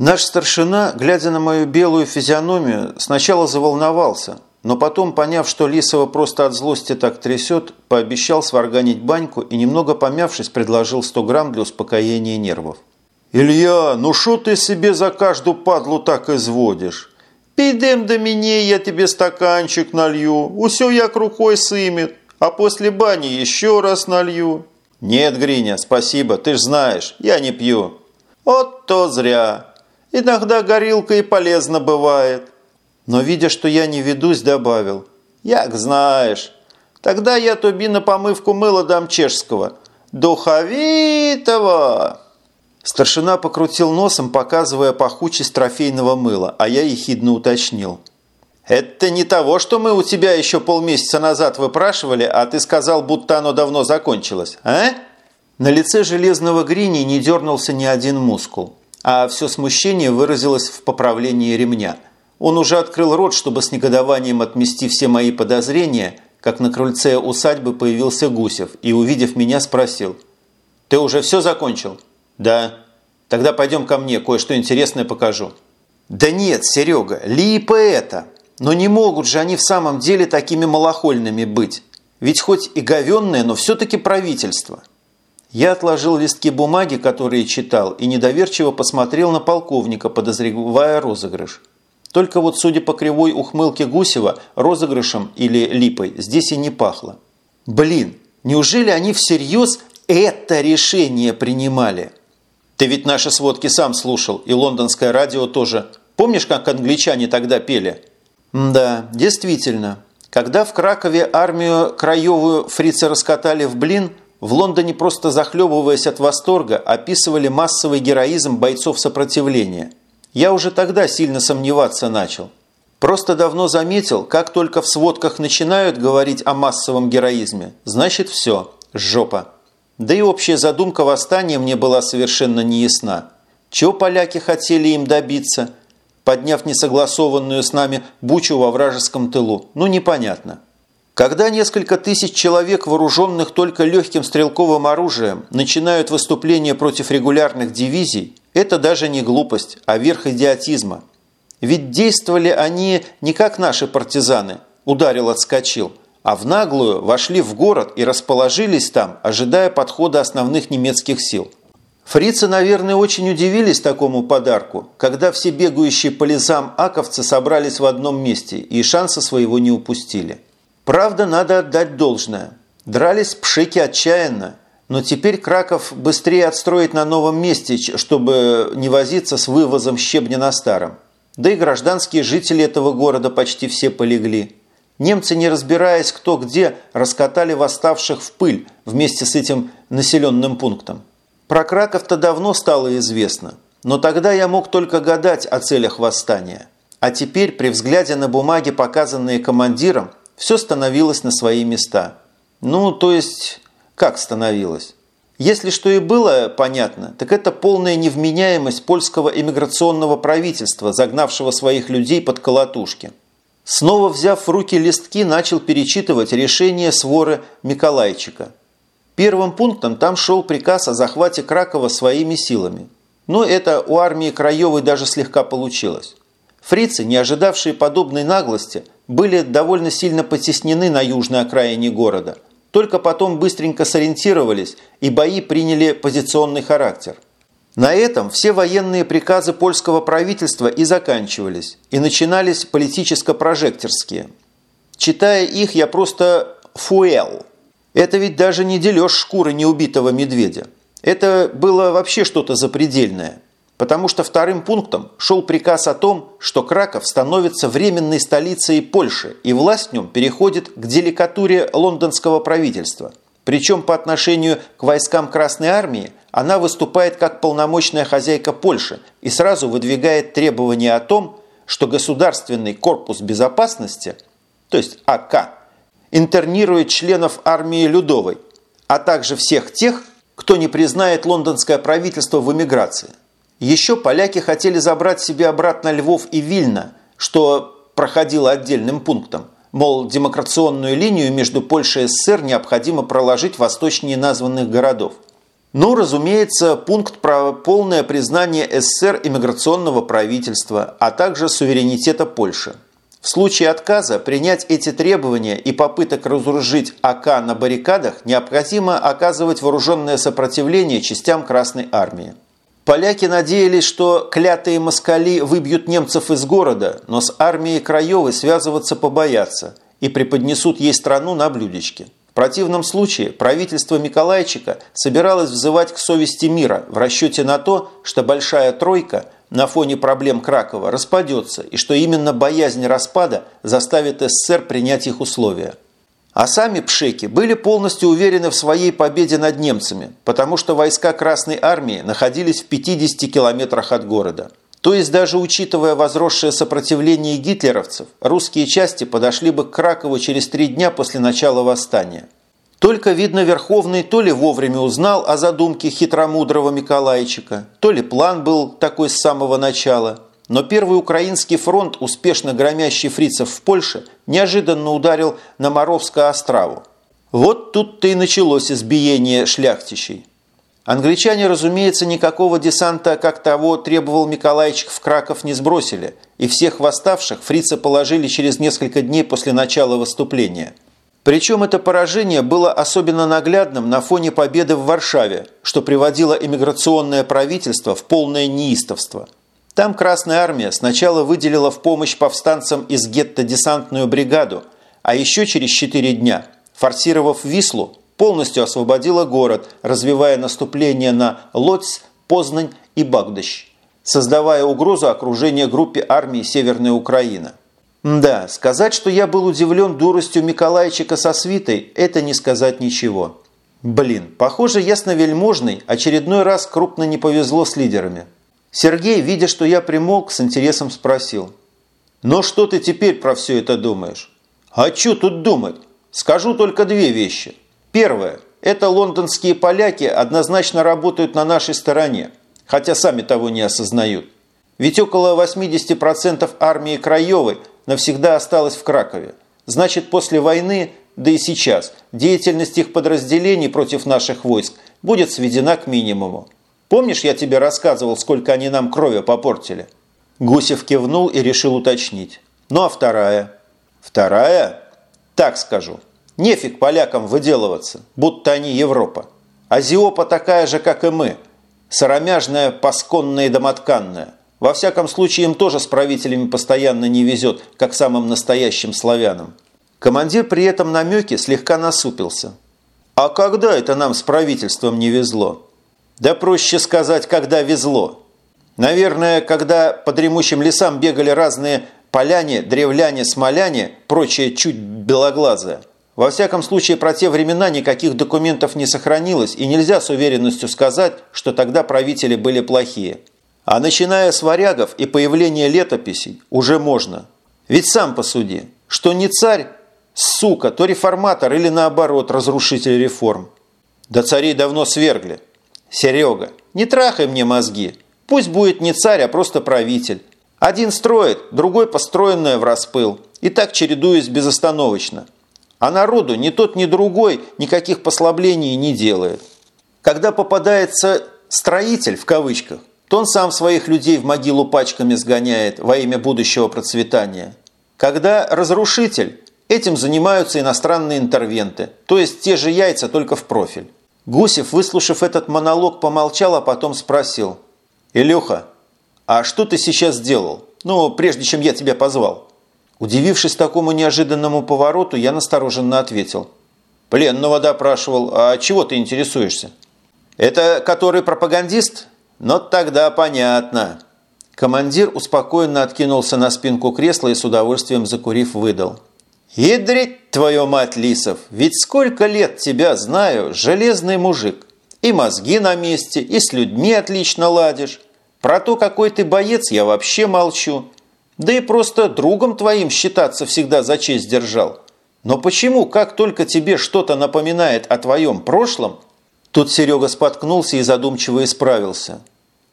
Наш старшина, глядя на мою белую физиономию, сначала заволновался, но потом, поняв, что Лисова просто от злости так трясет, пообещал сварганить баньку и, немного помявшись, предложил 100 грамм для успокоения нервов. «Илья, ну что ты себе за каждую падлу так изводишь? Підем до меня, я тебе стаканчик налью, усё як рукой сымет, а после бани еще раз налью». «Нет, Гриня, спасибо, ты ж знаешь, я не пью». «Вот то зря. Иногда горилка и полезно бывает. Но, видя, что я не ведусь, добавил. Як знаешь. Тогда я тоби на помывку мыла дам чешского. Духовитого. Старшина покрутил носом, показывая пахучесть трофейного мыла, а я ехидно уточнил. «Это не того, что мы у тебя еще полмесяца назад выпрашивали, а ты сказал, будто оно давно закончилось, а?» На лице железного Грини не дернулся ни один мускул а все смущение выразилось в поправлении ремня. Он уже открыл рот, чтобы с негодованием отмести все мои подозрения, как на крыльце усадьбы появился Гусев и, увидев меня, спросил. «Ты уже все закончил?» «Да». «Тогда пойдем ко мне, кое-что интересное покажу». «Да нет, Серега, липа это! Но не могут же они в самом деле такими малохольными быть. Ведь хоть и говенное, но все-таки правительство». Я отложил листки бумаги, которые читал, и недоверчиво посмотрел на полковника, подозревая розыгрыш. Только вот, судя по кривой ухмылке Гусева, розыгрышем или липой здесь и не пахло. Блин, неужели они всерьез это решение принимали? Ты ведь наши сводки сам слушал, и лондонское радио тоже. Помнишь, как англичане тогда пели? Да, действительно. Когда в Кракове армию краевую фрицы раскатали в блин, в Лондоне, просто захлебываясь от восторга, описывали массовый героизм бойцов сопротивления. Я уже тогда сильно сомневаться начал. Просто давно заметил, как только в сводках начинают говорить о массовом героизме, значит все, жопа. Да и общая задумка восстания мне была совершенно неясна. Чего поляки хотели им добиться, подняв несогласованную с нами бучу во вражеском тылу, ну непонятно. Когда несколько тысяч человек, вооруженных только легким стрелковым оружием, начинают выступление против регулярных дивизий, это даже не глупость, а верх идиотизма. Ведь действовали они не как наши партизаны, ударил, отскочил, а в наглую вошли в город и расположились там, ожидая подхода основных немецких сил. Фрицы, наверное, очень удивились такому подарку, когда все бегающие по лесам аковцы собрались в одном месте и шанса своего не упустили. Правда, надо отдать должное. Дрались пшики отчаянно, но теперь Краков быстрее отстроить на новом месте, чтобы не возиться с вывозом щебня на старом. Да и гражданские жители этого города почти все полегли. Немцы, не разбираясь кто где, раскатали восставших в пыль вместе с этим населенным пунктом. Про Краков-то давно стало известно, но тогда я мог только гадать о целях восстания. А теперь, при взгляде на бумаги, показанные командиром, все становилось на свои места. Ну, то есть, как становилось? Если что и было понятно, так это полная невменяемость польского иммиграционного правительства, загнавшего своих людей под колотушки. Снова взяв в руки листки, начал перечитывать решение своры Миколайчика. Первым пунктом там шел приказ о захвате Кракова своими силами. Но это у армии Краевой даже слегка получилось. Фрицы, не ожидавшие подобной наглости, были довольно сильно потеснены на южной окраине города. Только потом быстренько сориентировались, и бои приняли позиционный характер. На этом все военные приказы польского правительства и заканчивались, и начинались политическо-прожекторские. Читая их, я просто фуэл. Это ведь даже не дележ шкуры неубитого медведя. Это было вообще что-то запредельное потому что вторым пунктом шел приказ о том, что Краков становится временной столицей Польши, и власть в нем переходит к деликатуре лондонского правительства. Причем по отношению к войскам Красной Армии она выступает как полномочная хозяйка Польши и сразу выдвигает требования о том, что Государственный корпус безопасности, то есть АК, интернирует членов армии Людовой, а также всех тех, кто не признает лондонское правительство в эмиграции. Еще поляки хотели забрать себе обратно Львов и Вильно, что проходило отдельным пунктом. Мол, демокрационную линию между Польшей и СССР необходимо проложить восточнее названных городов. Ну, разумеется, пункт про полное признание СССР иммиграционного правительства, а также суверенитета Польши. В случае отказа принять эти требования и попыток разоружить АК на баррикадах необходимо оказывать вооруженное сопротивление частям Красной Армии. Поляки надеялись, что клятые москали выбьют немцев из города, но с армией Краевой связываться побоятся и преподнесут ей страну на блюдечке. В противном случае правительство Миколайчика собиралось взывать к совести мира в расчете на то, что Большая Тройка на фоне проблем Кракова распадется и что именно боязнь распада заставит СССР принять их условия. А сами пшеки были полностью уверены в своей победе над немцами, потому что войска Красной Армии находились в 50 километрах от города. То есть даже учитывая возросшее сопротивление гитлеровцев, русские части подошли бы к Кракову через три дня после начала восстания. Только, видно, Верховный то ли вовремя узнал о задумке хитромудрого Миколайчика, то ли план был такой с самого начала. Но Первый Украинский фронт, успешно громящий фрицев в Польше, неожиданно ударил на Моровско-Острову. Вот тут-то и началось избиение шляхтищей. Англичане, разумеется, никакого десанта, как того требовал Миколайчик в Краков, не сбросили, и всех восставших фрицы положили через несколько дней после начала выступления. Причем это поражение было особенно наглядным на фоне победы в Варшаве, что приводило иммиграционное правительство в полное неистовство. Там Красная Армия сначала выделила в помощь повстанцам из гетто десантную бригаду, а еще через четыре дня, форсировав Вислу, полностью освободила город, развивая наступление на Лодзь, Познань и Багдащ, создавая угрозу окружения группе армии Северная Украина. Да, сказать, что я был удивлен дуростью Миколайчика со свитой, это не сказать ничего. Блин, похоже, ясновельможный очередной раз крупно не повезло с лидерами. Сергей, видя, что я примолк, с интересом спросил. «Но что ты теперь про все это думаешь?» «А что тут думать? Скажу только две вещи. Первое. Это лондонские поляки однозначно работают на нашей стороне, хотя сами того не осознают. Ведь около 80% армии Краевой навсегда осталось в Кракове. Значит, после войны, да и сейчас, деятельность их подразделений против наших войск будет сведена к минимуму. Помнишь, я тебе рассказывал, сколько они нам крови попортили?» Гусев кивнул и решил уточнить. «Ну а вторая?» «Вторая? Так скажу. Нефиг полякам выделываться, будто они Европа. Азиопа такая же, как и мы. Сыромяжная, пасконная и домотканная. Во всяком случае, им тоже с правителями постоянно не везет, как самым настоящим славянам. Командир при этом намеке слегка насупился. «А когда это нам с правительством не везло?» «Да проще сказать, когда везло. Наверное, когда по дремучим лесам бегали разные поляне, древляне, смоляне, прочее чуть белоглазое. Во всяком случае, про те времена никаких документов не сохранилось, и нельзя с уверенностью сказать, что тогда правители были плохие. А начиная с варягов и появления летописей уже можно. Ведь сам посуди, что не царь, сука, то реформатор или наоборот разрушитель реформ. Да царей давно свергли. Серега, не трахай мне мозги. Пусть будет не царь, а просто правитель. Один строит, другой построенное в распыл. И так чередуясь безостановочно – а народу ни тот, ни другой никаких послаблений не делает. Когда попадается «строитель» в кавычках, то он сам своих людей в могилу пачками сгоняет во имя будущего процветания. Когда разрушитель, этим занимаются иностранные интервенты, то есть те же яйца, только в профиль. Гусев, выслушав этот монолог, помолчал, а потом спросил. «Илюха, а что ты сейчас сделал? Ну, прежде чем я тебя позвал?» Удивившись такому неожиданному повороту, я настороженно ответил. «Пленного допрашивал. А чего ты интересуешься?» «Это который пропагандист?» «Но тогда понятно». Командир успокоенно откинулся на спинку кресла и с удовольствием закурив выдал. «Ядрить твою мать, Лисов! Ведь сколько лет тебя знаю, железный мужик. И мозги на месте, и с людьми отлично ладишь. Про то, какой ты боец, я вообще молчу. Да и просто другом твоим считаться всегда за честь держал. Но почему, как только тебе что-то напоминает о твоем прошлом, Тут Серега споткнулся и задумчиво исправился.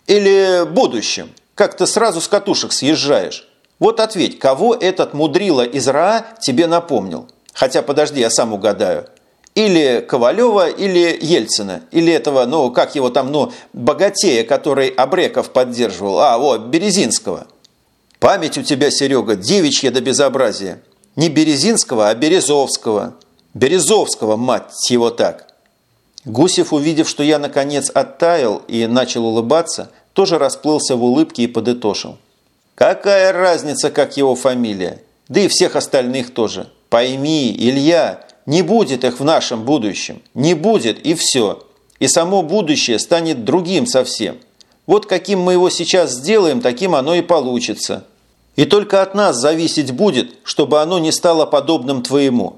Или будущем. Как ты сразу с катушек съезжаешь. Вот ответь, кого этот мудрила из Раа тебе напомнил? Хотя, подожди, я сам угадаю. Или Ковалева, или Ельцина. Или этого, ну, как его там, ну, богатея, который Абреков поддерживал. А, вот, Березинского. Память у тебя, Серега, девичья до безобразия. Не Березинского, а Березовского. Березовского, мать его так. Гусев, увидев, что я наконец оттаял и начал улыбаться, тоже расплылся в улыбке и подытошил. Какая разница, как его фамилия? Да и всех остальных тоже. Пойми, Илья, не будет их в нашем будущем. Не будет, и все. И само будущее станет другим совсем. Вот каким мы его сейчас сделаем, таким оно и получится. И только от нас зависеть будет, чтобы оно не стало подобным твоему.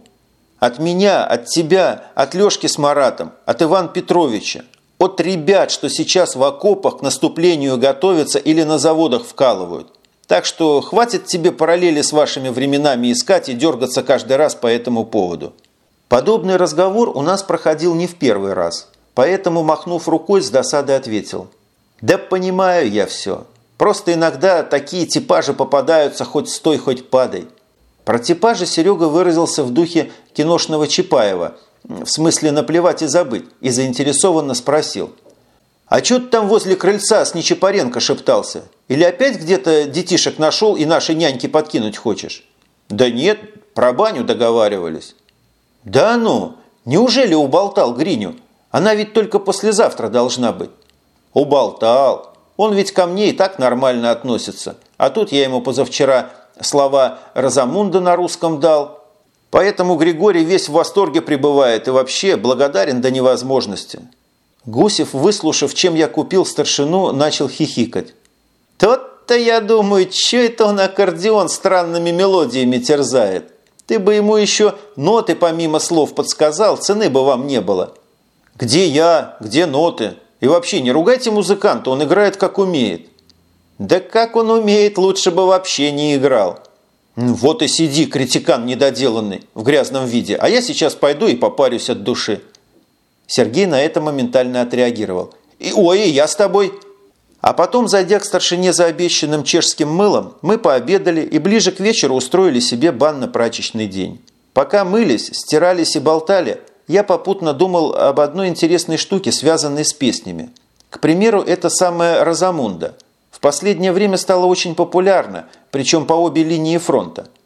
От меня, от тебя, от Лешки с Маратом, от Ивана Петровича, от ребят, что сейчас в окопах к наступлению готовятся или на заводах вкалывают. Так что хватит тебе параллели с вашими временами искать и дергаться каждый раз по этому поводу. Подобный разговор у нас проходил не в первый раз, поэтому, махнув рукой, с досадой ответил. «Да понимаю я все. Просто иногда такие типажи попадаются хоть стой, хоть падай». Про типажи Серега выразился в духе киношного Чапаева, в смысле наплевать и забыть, и заинтересованно спросил – «А что ты там возле крыльца с Нечапаренко шептался? Или опять где-то детишек нашел и нашей няньке подкинуть хочешь?» «Да нет, про баню договаривались». «Да ну! Неужели уболтал Гриню? Она ведь только послезавтра должна быть». «Уболтал. Он ведь ко мне и так нормально относится. А тут я ему позавчера слова Розамунда на русском дал. Поэтому Григорий весь в восторге пребывает и вообще благодарен до невозможности. Гусев, выслушав, чем я купил старшину, начал хихикать. «Тот-то, я думаю, что это он аккордеон странными мелодиями терзает? Ты бы ему еще ноты помимо слов подсказал, цены бы вам не было». «Где я? Где ноты? И вообще, не ругайте музыканта, он играет как умеет». «Да как он умеет, лучше бы вообще не играл». «Вот и сиди, критикан недоделанный, в грязном виде, а я сейчас пойду и попарюсь от души». Сергей на это моментально отреагировал. И, «Ой, я с тобой!» А потом, зайдя к старшине за обещанным чешским мылом, мы пообедали и ближе к вечеру устроили себе банно-прачечный день. Пока мылись, стирались и болтали, я попутно думал об одной интересной штуке, связанной с песнями. К примеру, это самая «Розамунда». В последнее время стала очень популярна, причем по обе линии фронта –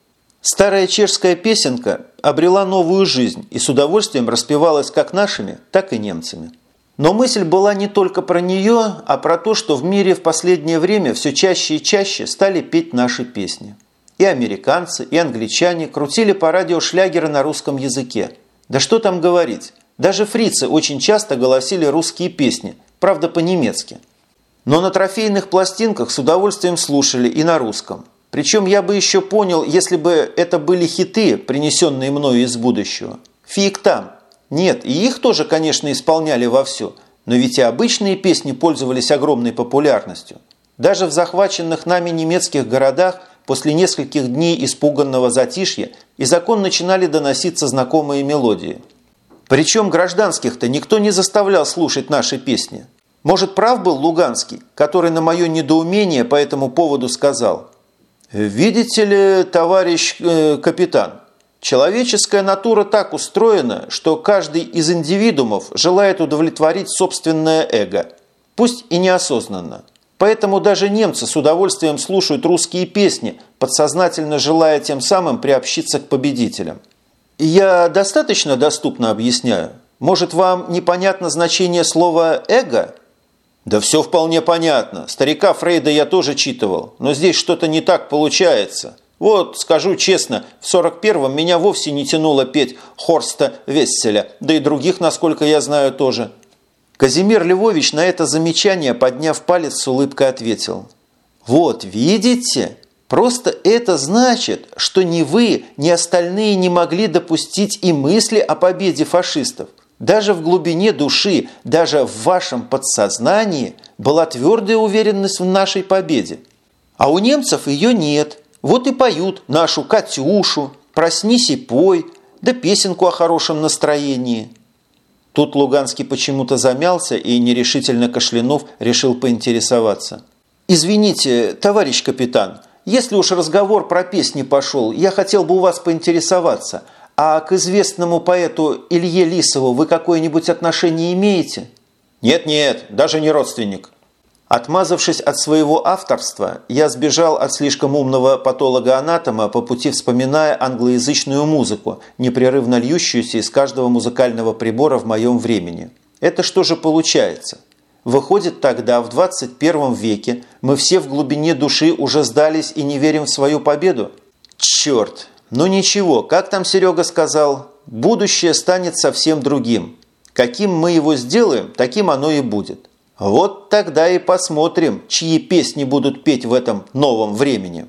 Старая чешская песенка обрела новую жизнь и с удовольствием распевалась как нашими, так и немцами. Но мысль была не только про нее, а про то, что в мире в последнее время все чаще и чаще стали петь наши песни. И американцы, и англичане крутили по радио шлягеры на русском языке. Да что там говорить, даже фрицы очень часто голосили русские песни, правда по-немецки. Но на трофейных пластинках с удовольствием слушали и на русском – причем я бы еще понял, если бы это были хиты, принесенные мною из будущего. Фиг там. Нет, и их тоже, конечно, исполняли вовсю. Но ведь и обычные песни пользовались огромной популярностью. Даже в захваченных нами немецких городах после нескольких дней испуганного затишья из окон начинали доноситься знакомые мелодии. Причем гражданских-то никто не заставлял слушать наши песни. Может, прав был Луганский, который на мое недоумение по этому поводу сказал – Видите ли, товарищ э, капитан, человеческая натура так устроена, что каждый из индивидуумов желает удовлетворить собственное эго, пусть и неосознанно. Поэтому даже немцы с удовольствием слушают русские песни, подсознательно желая тем самым приобщиться к победителям. Я достаточно доступно объясняю? Может, вам непонятно значение слова «эго»? Да все вполне понятно. Старика Фрейда я тоже читывал. Но здесь что-то не так получается. Вот, скажу честно, в 41-м меня вовсе не тянуло петь Хорста Весселя, да и других, насколько я знаю, тоже. Казимир Львович на это замечание, подняв палец, с улыбкой ответил. «Вот, видите? Просто это значит, что ни вы, ни остальные не могли допустить и мысли о победе фашистов. Даже в глубине души, даже в вашем подсознании была твердая уверенность в нашей победе. А у немцев ее нет. Вот и поют нашу «Катюшу», «Проснись и пой», да песенку о хорошем настроении. Тут Луганский почему-то замялся и, нерешительно кашлянув, решил поинтересоваться. «Извините, товарищ капитан, если уж разговор про песни пошел, я хотел бы у вас поинтересоваться – а к известному поэту Илье Лисову вы какое-нибудь отношение имеете? Нет-нет, даже не родственник. Отмазавшись от своего авторства, я сбежал от слишком умного патолога-анатома по пути вспоминая англоязычную музыку, непрерывно льющуюся из каждого музыкального прибора в моем времени. Это что же получается? Выходит, тогда, в 21 веке, мы все в глубине души уже сдались и не верим в свою победу? Черт! Ну ничего, как там Серега сказал, будущее станет совсем другим. Каким мы его сделаем, таким оно и будет. Вот тогда и посмотрим, чьи песни будут петь в этом новом времени.